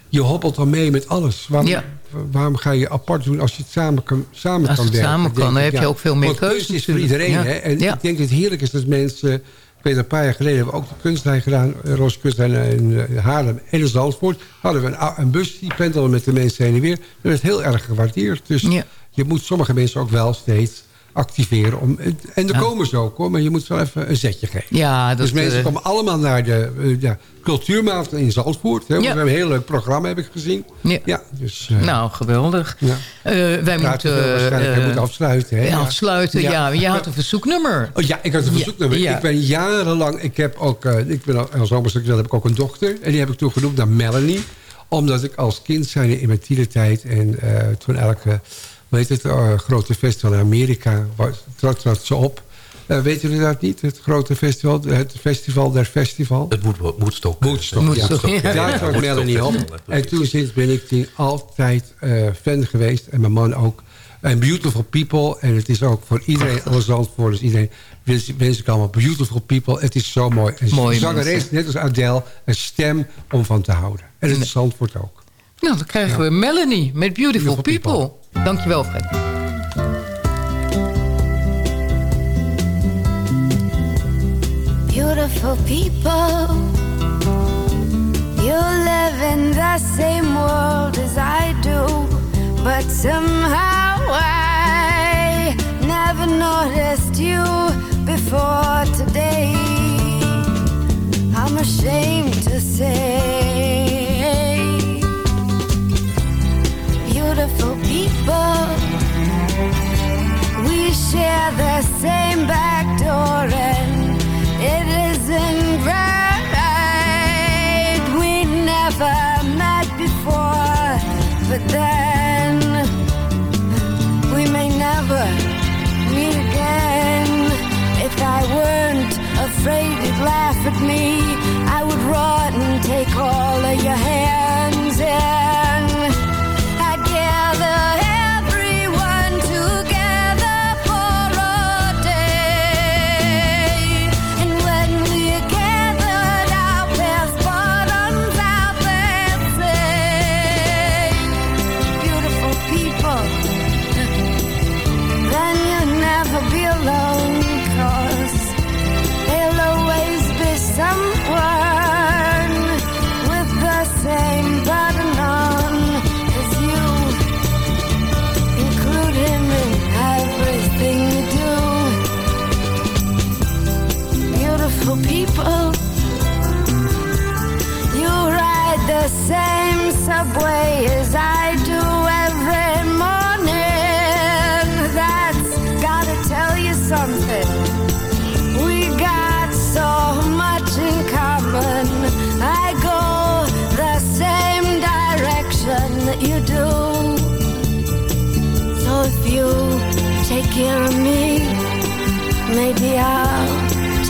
je hobbelt dan mee met alles. Waarom, Ja. waarom ga je apart doen als je het samen kan, samen Als kan het werken? samen kan, dan ik, heb je ook veel meer Want keuze kunst is voor iedereen. Ja. Hè? En Ja. ik denk dat het heerlijk is dat mensen... Ik weet, een paar jaar geleden hebben we ook de kunstlijn gedaan. eh, Roze kunstlijn in eh, Haarlem en in Zandvoort. Hadden we een, een bus die pendelde met de mensen heen en weer. Dat werd heel erg gewaardeerd. Dus Ja. je moet sommige mensen ook wel steeds activeren. Om, en er Ja. komen ze ook hoor, maar je moet wel even een zetje geven. Ja, dat, dus mensen eh, komen allemaal naar de ja, cultuurmaand in Zandvoort. Hè? Ja. We hebben een heel leuk programma, heb ik gezien. Ja. dus, eh, nou, geweldig. ja. Wij moeten... we moeten afsluiten. Hè? ja, Ja. afsluiten, ja. Je had een verzoeknummer. Oh, ja, ik had een verzoeknummer. Ik ben jarenlang... Ik heb ook... ik ben al- als homoseksueel heb ik ook een dochter. En die heb ik toen genoemd naar Melanie. Omdat ik als kind zijn in mijn tienertijd... en toen elke... Weet het, eh, grote festival in Amerika... was- trad, trad ze op. Eh, weten jullie dat niet? Het grote festival, het festival der festival. Het Wood- Woodstock. Woodstock, Woodstock, ja. ja. Daar Ja, trad Melanie op. En toen sinds ben ik die altijd eh, fan geweest. En mijn man ook. En Beautiful People. En het is ook voor iedereen, alle Zandvoorters, iedereen... Wens, wens ik allemaal Beautiful People. Het is zo mooi. En Mooi zangeres, net als Adele, een stem om van te houden. En het is Zandvoort ook. Nou, dan krijgen we Melanie met Beautiful, Beautiful People. Dankjewel, Fred. Beautiful people, you live in the same world as I do, but somehow I never noticed you before today. I'm ashamed to say, beautiful people. We share the same back.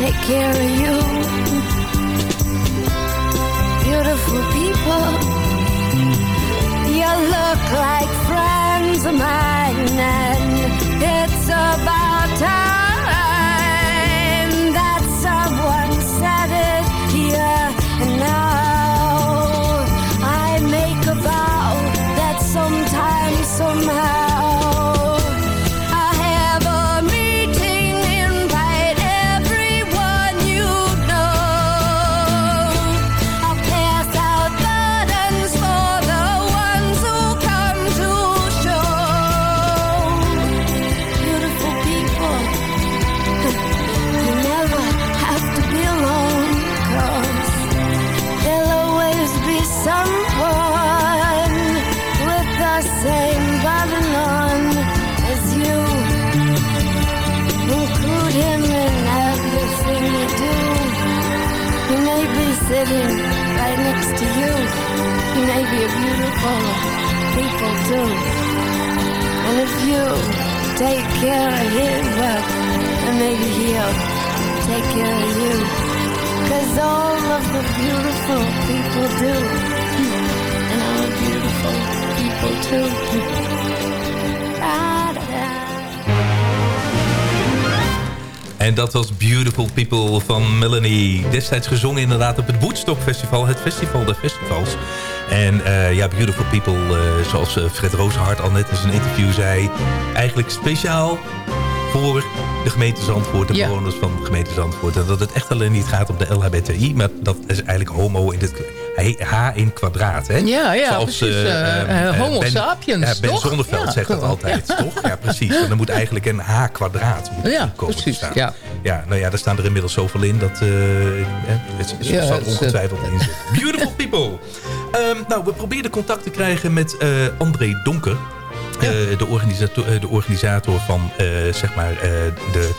Take care of you beautiful people. You look like friends of mine, and it's about time do. And beautiful people too. En dat was Beautiful People van Melanie. Destijds gezongen inderdaad op het Woodstock Festival. Het festival der festivals. En eh, ja, Beautiful People, eh, zoals eh, Fred Rozenhart al net in zijn interview zei... eigenlijk speciaal voor de gemeente Zandvoort, de Ja. bewoners van de gemeente Zandvoort. En dat het echt alleen niet gaat om de LHBTI, maar dat is eigenlijk homo in het H in kwadraat. Hè? Ja, ja, Zoals, precies. eh, homo Ben- sapiens, Ben toch? Zonneveld Ja, zegt dat altijd, toch? Ja, precies. Er moet eigenlijk een H kwadraat moeten Ja, komen precies, te staan. ja. Ja, nou ja, daar staan er inmiddels zoveel in dat... het Ja, zal ongetwijfeld in zitten. Beautiful people! Ehm, nou, we probeerden contact te krijgen met André Donker. Eh, de, organisator, eh, de organisator van, eh, zeg maar, de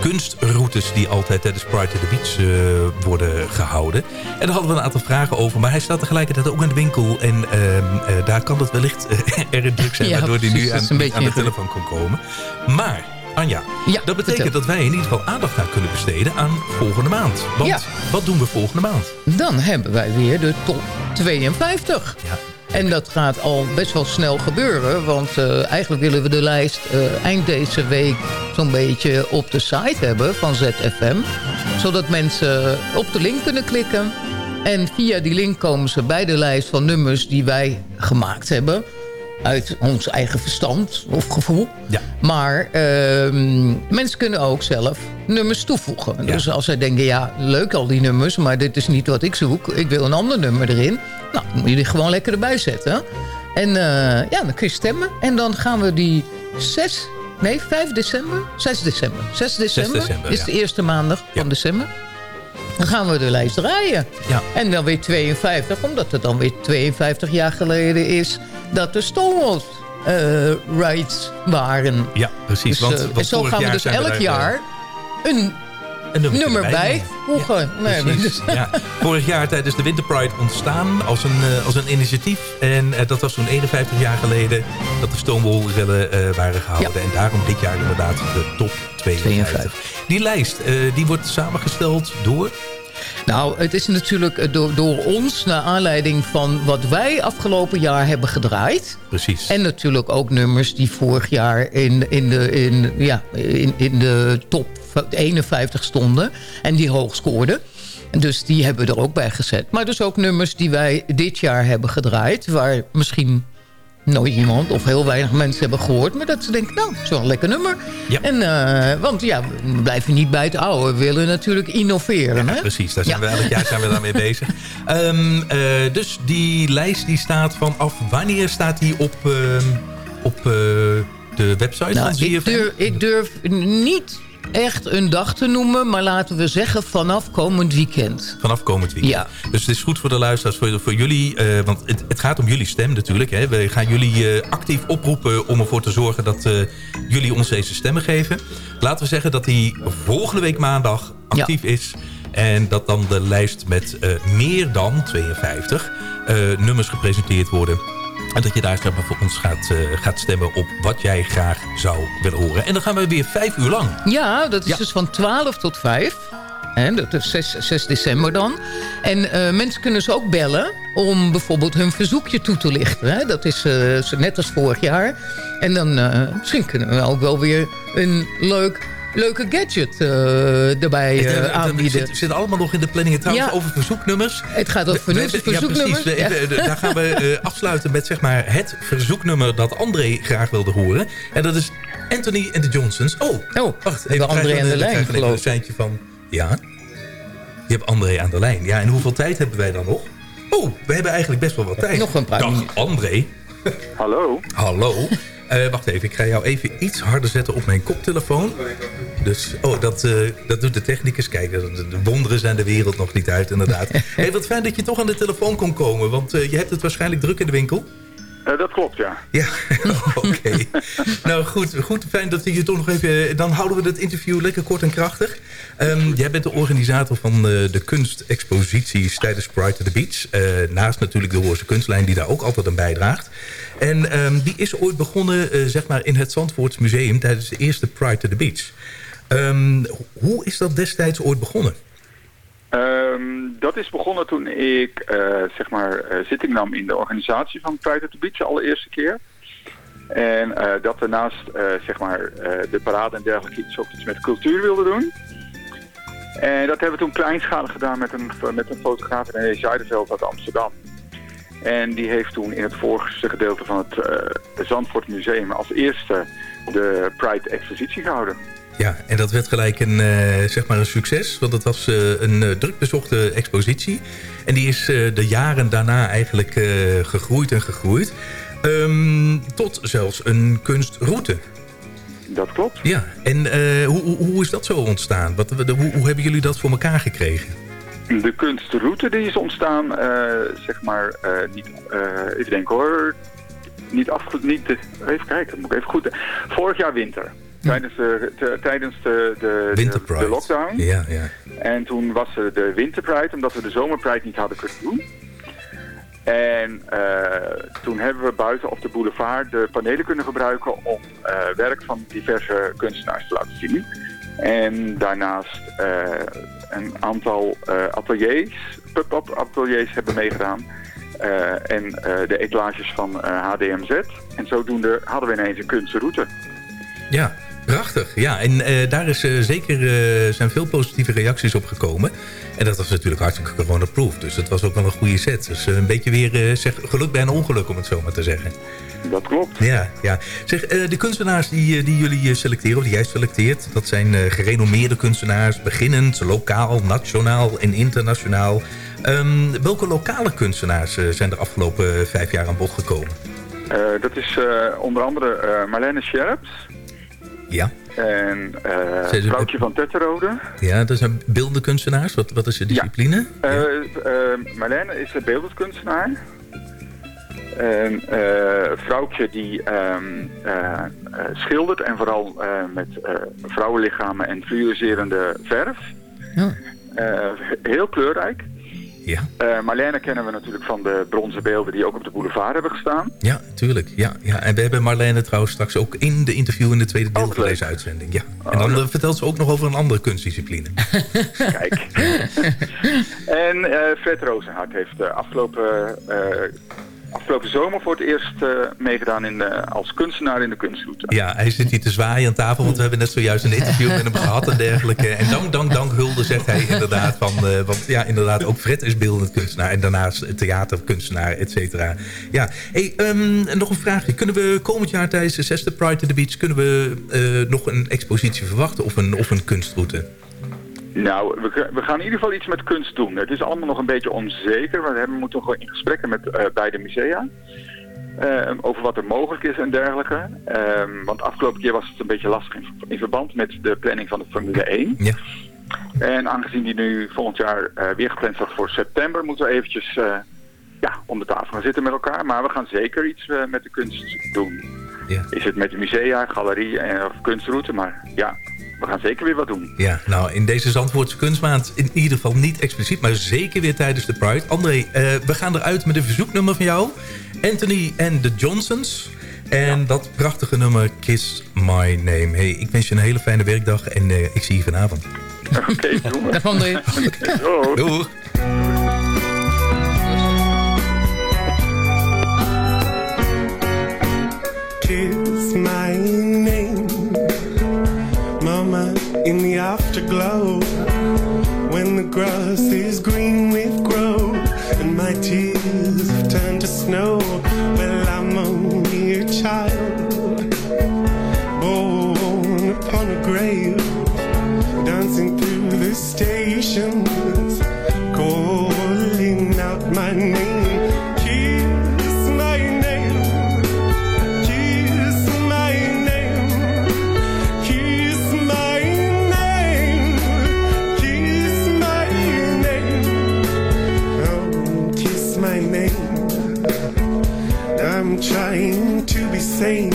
kunstroutes die altijd tijdens Pride to the Beach eh, worden gehouden. En daar hadden we een aantal vragen over. Maar hij staat tegelijkertijd ook aan de winkel. En ehm, eh, daar kan het wellicht erg druk zijn. Ja, waardoor hij nu aan, de telefoon kan komen. Maar, Anja, dat betekent vertel. dat wij in ieder geval aandacht aan kunnen besteden aan volgende maand. Want Ja. wat doen we volgende maand? Dan hebben wij weer de top 52. Ja. En dat gaat al best wel snel gebeuren. Want eh, eigenlijk willen we de lijst eh, eind deze week zo'n beetje op de site hebben van ZFM. Zodat mensen op de link kunnen klikken. En via die link komen ze bij de lijst van nummers die wij gemaakt hebben. Uit ons eigen verstand of gevoel. Ja. Maar ehm, mensen kunnen ook zelf nummers toevoegen. Dus als zij denken, ja, leuk al die nummers... maar dit is niet wat ik zoek. Ik wil een ander nummer erin. Nou, dan moet je die gewoon lekker erbij zetten. En eh, ja, dan kun je stemmen. En dan gaan we die 6... Nee, 5 december? 6 december. 6 december, december, is ja. de eerste maandag van december. Dan gaan we de lijst draaien. Ja. En dan weer 52, omdat het dan weer 52 jaar geleden is... dat de Stonewalls eh, rides waren. Ja, precies. Dus, want, eh, want en zo vorig gaan we jaar dus elk er, eh, jaar een, een nummer erbij bij voegen. Nee, Precies, dus- ja. Vorig jaar tijdens de Winter Pride ontstaan als een, eh, als een initiatief. En eh, dat was zo'n 51 jaar geleden dat de Stonewall-rellen eh, waren gehouden. En daarom dit jaar inderdaad de top 52. Die lijst eh, die wordt samengesteld door... Nou, het is natuurlijk eh, door, door ons naar aanleiding van wat wij afgelopen jaar hebben gedraaid. Precies. En natuurlijk ook nummers die vorig jaar in, in, de, in, ja, in, in de top 51 stonden. En die hoog scoorden. Dus die hebben we er ook bij gezet. Maar dus ook nummers die wij dit jaar hebben gedraaid. Waar misschien nooit iemand of heel weinig mensen hebben gehoord. Maar dat ze denken, nou, het is wel een lekker nummer. En, eh, want ja, we blijven niet bij het oude. We willen natuurlijk innoveren. hè? Precies, daar zijn Ja. we elk jaar zijn we daarmee bezig. Ehm, eh, dus die lijst die staat vanaf wanneer staat die op, ehm, op eh, de website Nou, van ZFM? ik, durf, ik durf niet echt een dag te noemen... maar laten we zeggen vanaf komend weekend. Vanaf komend weekend. Ja. Dus het is goed voor de luisteraars, voor, voor jullie. eh, want het, het gaat om jullie stem natuurlijk. Hè. We gaan jullie eh, actief oproepen om ervoor te zorgen dat eh, jullie ons deze stemmen geven. Laten we zeggen dat die volgende week maandag actief is. En dat dan de lijst met meer dan 52 eh, nummers gepresenteerd worden. En dat je daar zeg maar, voor ons gaat, eh, gaat stemmen op wat jij graag zou willen horen. En dan gaan we weer vijf uur lang. Ja, dat is dus van 12 tot 5. Hè, dat is 6, 6 december dan. En eh, mensen kunnen ze ook bellen om bijvoorbeeld hun verzoekje toe te lichten. Hè? Dat is zo net als vorig jaar. En dan misschien kunnen we ook wel weer een leuk, leuke gadget eh, erbij Het, eh, aanbieden. zit, zit allemaal nog in de planning. Trouwens, Ja. over verzoeknummers. Het gaat over We- ja, verzoeknummers. precies. We- Ja. we- Daar gaan we eh, afsluiten met zeg maar, het verzoeknummer dat André graag wilde horen. En dat is Anthony and the Johnsons. Oh, wacht. we hebben André aan de lijn, Een geloof ik. seintje van... Ja, je hebt André aan de lijn. Ja, en hoeveel tijd hebben wij dan nog? Oh, we hebben eigenlijk best wel wat tijd. Nog een paar Dag, minuten. André. Hallo. Hallo. Eh, wacht even, ik ga jou even iets harder zetten op mijn koptelefoon. Dus, oh, dat, eh, dat doet de technicus. Kijk, de, de wonderen zijn de wereld nog niet uit, inderdaad. hey, wat fijn dat je toch aan de telefoon kon komen, want eh, je hebt het waarschijnlijk druk in de winkel. Eh, dat klopt, ja. Ja, oké. nou goed, goed, fijn dat je toch nog even... Dan houden we het interview lekker kort en krachtig. Ehm, jij bent de organisator van eh, de kunstexposities tijdens Pride to the Beach. Eh, naast natuurlijk de Hoorse Kunstlijn die daar ook altijd aan bijdraagt. En ehm, die is ooit begonnen eh, zeg maar in het Zandvoorts Museum tijdens de eerste Pride to the Beach. Ehm, hoe is dat destijds ooit begonnen? Ehm, dat is begonnen toen ik eh, zeg maar eh, zitting nam in de organisatie van Pride at the Beach de allereerste keer. En eh, dat daarnaast eh, zeg maar de parade en dergelijke iets ook iets met cultuur wilde doen. En dat hebben we toen kleinschalig gedaan met een, met een fotograaf in Zuiderveld uit Amsterdam. En die heeft toen in het voorste gedeelte van het Zandvoort Museum als eerste de Pride expositie gehouden. Ja, en dat werd gelijk een, eh, zeg maar een succes. Want het was eh, een eh, druk bezochte expositie. En die is de jaren daarna eigenlijk gegroeid en gegroeid. Ehm, tot zelfs een kunstroute. Dat klopt. Ja, en hoe, hoe, hoe is dat zo ontstaan? Wat, de- hoe, hoe hebben jullie dat voor elkaar gekregen? De kunstroute die is ontstaan, zeg maar, niet, even denken hoor, niet afge... Niet, even kijken, moet ik even goed... Vorig jaar winter, tijdens de, tijdens de, de, de, lockdown. Ja, ja. En toen was er de winterpride, omdat we de zomerpride niet hadden kunnen doen. En eh, toen hebben we buiten op de boulevard de panelen kunnen gebruiken om eh, werk van diverse kunstenaars te laten zien. En daarnaast eh, een aantal ateliers, pub-up ateliers hebben meegedaan. En de etalages van HDMZ. En zodoende hadden we ineens een kunstroute. Ja, prachtig. Ja, en eh, daar is eh, zeker eh, zijn veel positieve reacties op gekomen. En dat was natuurlijk hartstikke corona-proof. Dus dat was ook wel een goede set. Dus een beetje weer zeg, geluk bij een ongeluk, om het zo maar te zeggen. Dat klopt. Ja, ja. Zeg, de kunstenaars die, die jullie selecteren, of die jij selecteert... dat zijn gerenommeerde kunstenaars, beginnend, lokaal, nationaal en internationaal. Ehm, welke lokale kunstenaars zijn er afgelopen vijf jaar aan bod gekomen? Dat is onder andere Marlene Scherps. Ja. En eh is- Vrouwtje van Tetterode. Ja, dat zijn beeldende kunstenaars. Wat, wat is je discipline? Eh, eh, Marlene is een beeldend kunstenaar. Een eh, vrouwtje die ehm, eh, eh, schildert en vooral eh, met eh, vrouwenlichamen en fluoriserende verf. Eh, heel kleurrijk. Ja. Eh, Marlene kennen we natuurlijk van de bronzen beelden die ook op de boulevard hebben gestaan. Ja, tuurlijk. Ja, ja. En we hebben Marlene trouwens straks ook in de interview in de tweede deel van deze uitzending. Ja. En dan eh, vertelt ze ook nog over een andere kunstdiscipline. Kijk. en eh, Fred Rozenhart heeft eh, afgelopen, afgelopen zomer voor het eerst eh, meegedaan in, de- als kunstenaar in de kunstroute. Ja, hij zit hier te zwaaien aan tafel, want we hebben net zojuist een interview met hem gehad en dergelijke. En dank, dank, dank hulde zegt hij inderdaad van, eh, want ja, inderdaad, ook Fred is beeldend kunstenaar en daarnaast theaterkunstenaar, et cetera. Ja, hey, ehm, nog een vraagje. Kunnen we komend jaar tijdens de zesde Pride to the Beach, kunnen we eh, nog een expositie verwachten of een, of een kunstroute? Nou, we, we gaan in ieder geval iets met kunst doen. Het is allemaal nog een beetje onzeker. We hebben, moeten wel in gesprekken met eh, beide musea. eh, over wat er mogelijk is en dergelijke. Ehm, want afgelopen keer was het een beetje lastig in, in verband met de planning van de Formule 1. Ja. En aangezien die nu volgend jaar eh, weer gepland staat voor september... moeten we eventjes eh, ja, om de tafel gaan zitten met elkaar. Maar we gaan zeker iets met de kunst doen. Ja. Is het met de musea, galerie en, of kunstroute. Maar ja, we gaan zeker weer wat doen. Ja, nou, in deze Zandvoortse kunstmaand in ieder geval niet expliciet, maar zeker weer tijdens de Pride. André, eh, we gaan eruit met een verzoeknummer van jou. Anthony en de Johnsons. En dat prachtige nummer Kiss My Name. Hey, ik wens je een hele fijne werkdag en eh, ik zie je vanavond. Oké, doen Dag André. Doeg. Kiss afterglow, when the grass is green with growth and my tears have turned to snow. Well, I'm only a child, born upon a grave, dancing through the stations, sane.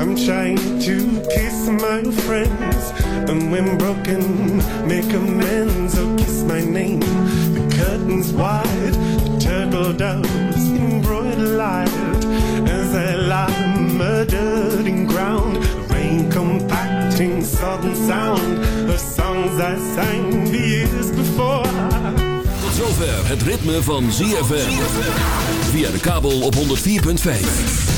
I'm trying to kiss my friends. And when broken, make amends. Oh, kiss my name. The curtain's wide. The turtle doves embroidered light as I lie murdered in ground. Rain compacting southern sound of songs I sang the years before. Tot zover het ritme van ZFM. Via de kabel op 104.5.